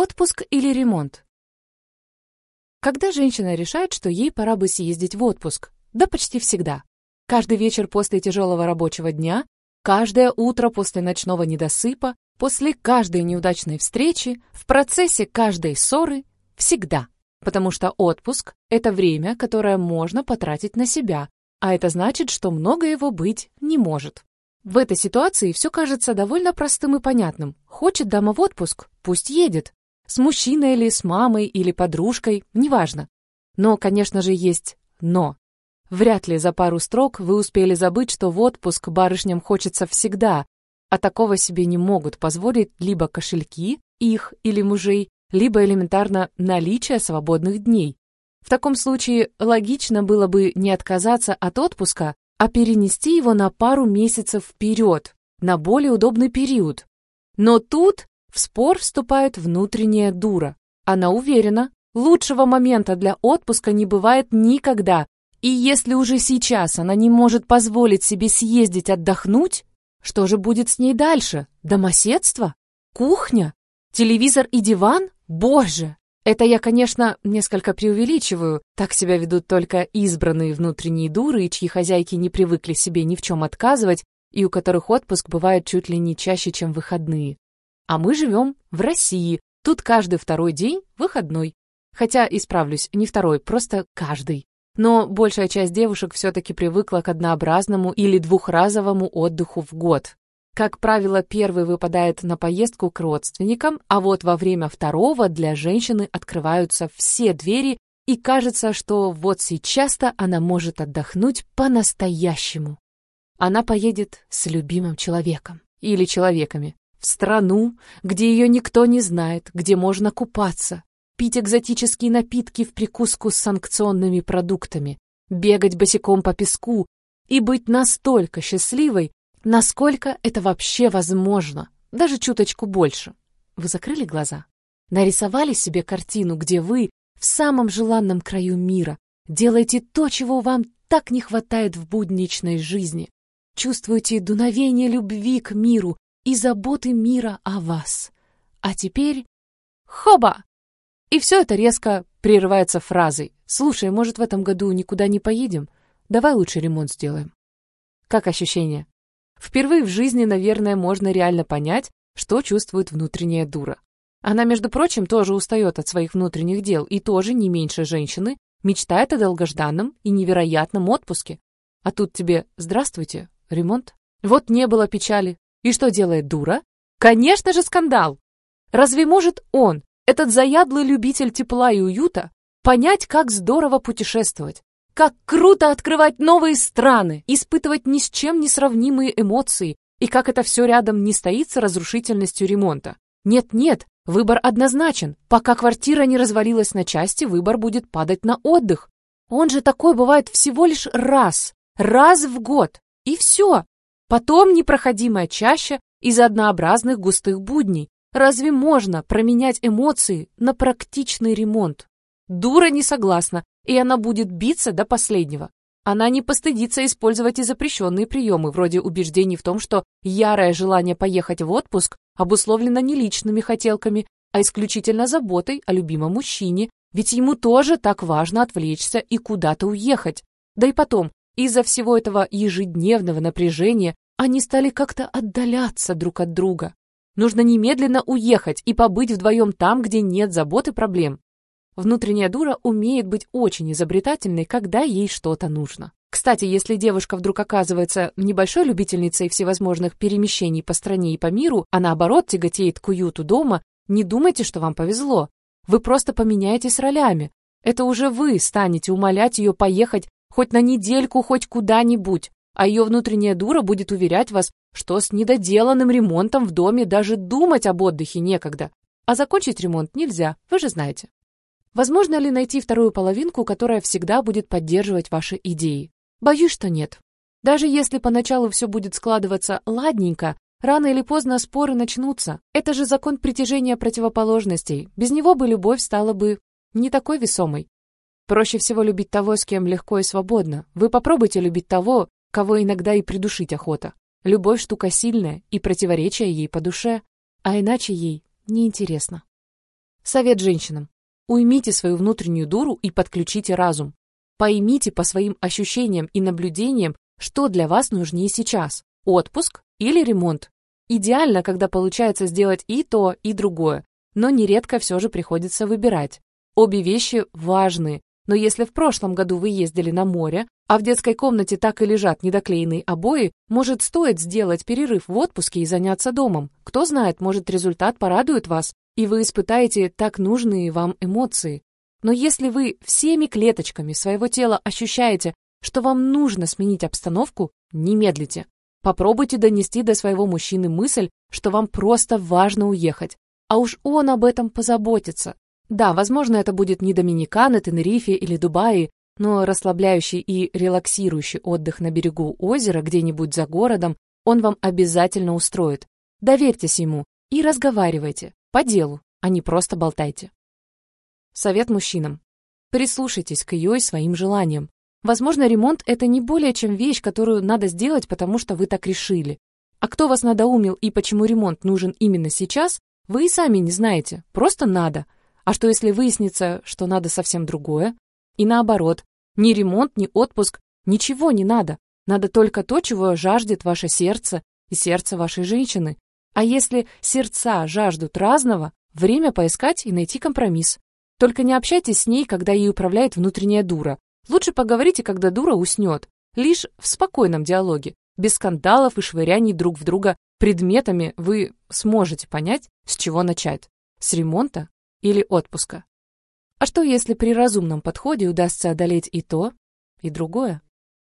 Отпуск или ремонт? Когда женщина решает, что ей пора бы съездить в отпуск? Да почти всегда. Каждый вечер после тяжелого рабочего дня, каждое утро после ночного недосыпа, после каждой неудачной встречи, в процессе каждой ссоры, всегда. Потому что отпуск — это время, которое можно потратить на себя, а это значит, что много его быть не может. В этой ситуации все кажется довольно простым и понятным. Хочет дама в отпуск, пусть едет. С мужчиной или с мамой или подружкой, неважно. Но, конечно же, есть «но». Вряд ли за пару строк вы успели забыть, что в отпуск барышням хочется всегда, а такого себе не могут позволить либо кошельки, их или мужей, либо элементарно наличие свободных дней. В таком случае логично было бы не отказаться от отпуска, а перенести его на пару месяцев вперед, на более удобный период. Но тут в спор вступает внутренняя дура. Она уверена, лучшего момента для отпуска не бывает никогда. И если уже сейчас она не может позволить себе съездить отдохнуть, что же будет с ней дальше? Домоседство? Кухня? Телевизор и диван? Боже! Это я, конечно, несколько преувеличиваю. Так себя ведут только избранные внутренние дуры, чьи хозяйки не привыкли себе ни в чем отказывать, и у которых отпуск бывает чуть ли не чаще, чем выходные. А мы живем в России. Тут каждый второй день выходной. Хотя, исправлюсь, не второй, просто каждый. Но большая часть девушек все-таки привыкла к однообразному или двухразовому отдыху в год. Как правило, первый выпадает на поездку к родственникам, а вот во время второго для женщины открываются все двери, и кажется, что вот сейчас-то она может отдохнуть по-настоящему. Она поедет с любимым человеком или человеками в страну, где ее никто не знает, где можно купаться, пить экзотические напитки в прикуску с санкционными продуктами, бегать босиком по песку и быть настолько счастливой, насколько это вообще возможно, даже чуточку больше. Вы закрыли глаза? Нарисовали себе картину, где вы в самом желанном краю мира делаете то, чего вам так не хватает в будничной жизни. Чувствуете дуновение любви к миру, и заботы мира о вас. А теперь... Хоба! И все это резко прерывается фразой. «Слушай, может, в этом году никуда не поедем? Давай лучше ремонт сделаем». Как ощущение? Впервые в жизни, наверное, можно реально понять, что чувствует внутренняя дура. Она, между прочим, тоже устает от своих внутренних дел и тоже не меньше женщины мечтает о долгожданном и невероятном отпуске. А тут тебе «Здравствуйте, ремонт». Вот не было печали, и что делает дура? Конечно же, скандал! Разве может он, этот заядлый любитель тепла и уюта, понять, как здорово путешествовать? Как круто открывать новые страны, испытывать ни с чем не сравнимые эмоции, и как это все рядом не стоит с разрушительностью ремонта. Нет-нет, выбор однозначен. Пока квартира не развалилась на части, выбор будет падать на отдых. Он же такой бывает всего лишь раз, раз в год, и все. Потом непроходимая чаща из однообразных густых будней. Разве можно променять эмоции на практичный ремонт? Дура не согласна, и она будет биться до последнего. Она не постыдится использовать и запрещенные приемы, вроде убеждений в том, что ярое желание поехать в отпуск обусловлено не личными хотелками, а исключительно заботой о любимом мужчине, ведь ему тоже так важно отвлечься и куда-то уехать. Да и потом, из-за всего этого ежедневного напряжения они стали как-то отдаляться друг от друга. Нужно немедленно уехать и побыть вдвоем там, где нет забот и проблем. Внутренняя дура умеет быть очень изобретательной, когда ей что-то нужно. Кстати, если девушка вдруг оказывается небольшой любительницей всевозможных перемещений по стране и по миру, а наоборот тяготеет к уюту дома, не думайте, что вам повезло. Вы просто поменяетесь ролями. Это уже вы станете умолять ее поехать хоть на недельку, хоть куда-нибудь, а ее внутренняя дура будет уверять вас, что с недоделанным ремонтом в доме даже думать об отдыхе некогда. А закончить ремонт нельзя, вы же знаете. Возможно ли найти вторую половинку, которая всегда будет поддерживать ваши идеи? Боюсь, что нет. Даже если поначалу все будет складываться ладненько, рано или поздно споры начнутся. Это же закон притяжения противоположностей. Без него бы любовь стала бы не такой весомой. Проще всего любить того, с кем легко и свободно. Вы попробуйте любить того, кого иногда и придушить охота. Любовь штука сильная, и противоречия ей по душе, а иначе ей неинтересно. Совет женщинам. Уймите свою внутреннюю дуру и подключите разум. Поймите по своим ощущениям и наблюдениям, что для вас нужнее сейчас – отпуск или ремонт. Идеально, когда получается сделать и то, и другое, но нередко все же приходится выбирать. Обе вещи важны, но если в прошлом году вы ездили на море, а в детской комнате так и лежат недоклеенные обои, может стоит сделать перерыв в отпуске и заняться домом. Кто знает, может результат порадует вас, и вы испытаете так нужные вам эмоции. Но если вы всеми клеточками своего тела ощущаете, что вам нужно сменить обстановку, не медлите. Попробуйте донести до своего мужчины мысль, что вам просто важно уехать, а уж он об этом позаботится. Да, возможно, это будет не Доминикана, Тенерифе или Дубаи, но расслабляющий и релаксирующий отдых на берегу озера где-нибудь за городом он вам обязательно устроит. Доверьтесь ему и разговаривайте. По делу, а не просто болтайте. Совет мужчинам. Прислушайтесь к ее и своим желаниям. Возможно, ремонт — это не более чем вещь, которую надо сделать, потому что вы так решили. А кто вас надоумил и почему ремонт нужен именно сейчас, вы и сами не знаете, просто надо. А что если выяснится, что надо совсем другое? И наоборот, ни ремонт, ни отпуск, ничего не надо. Надо только то, чего жаждет ваше сердце и сердце вашей женщины. А если сердца жаждут разного, время поискать и найти компромисс. Только не общайтесь с ней, когда ей управляет внутренняя дура. Лучше поговорите, когда дура уснет. Лишь в спокойном диалоге, без скандалов и швыряний друг в друга предметами вы сможете понять, с чего начать. С ремонта или отпуска. А что, если при разумном подходе удастся одолеть и то, и другое?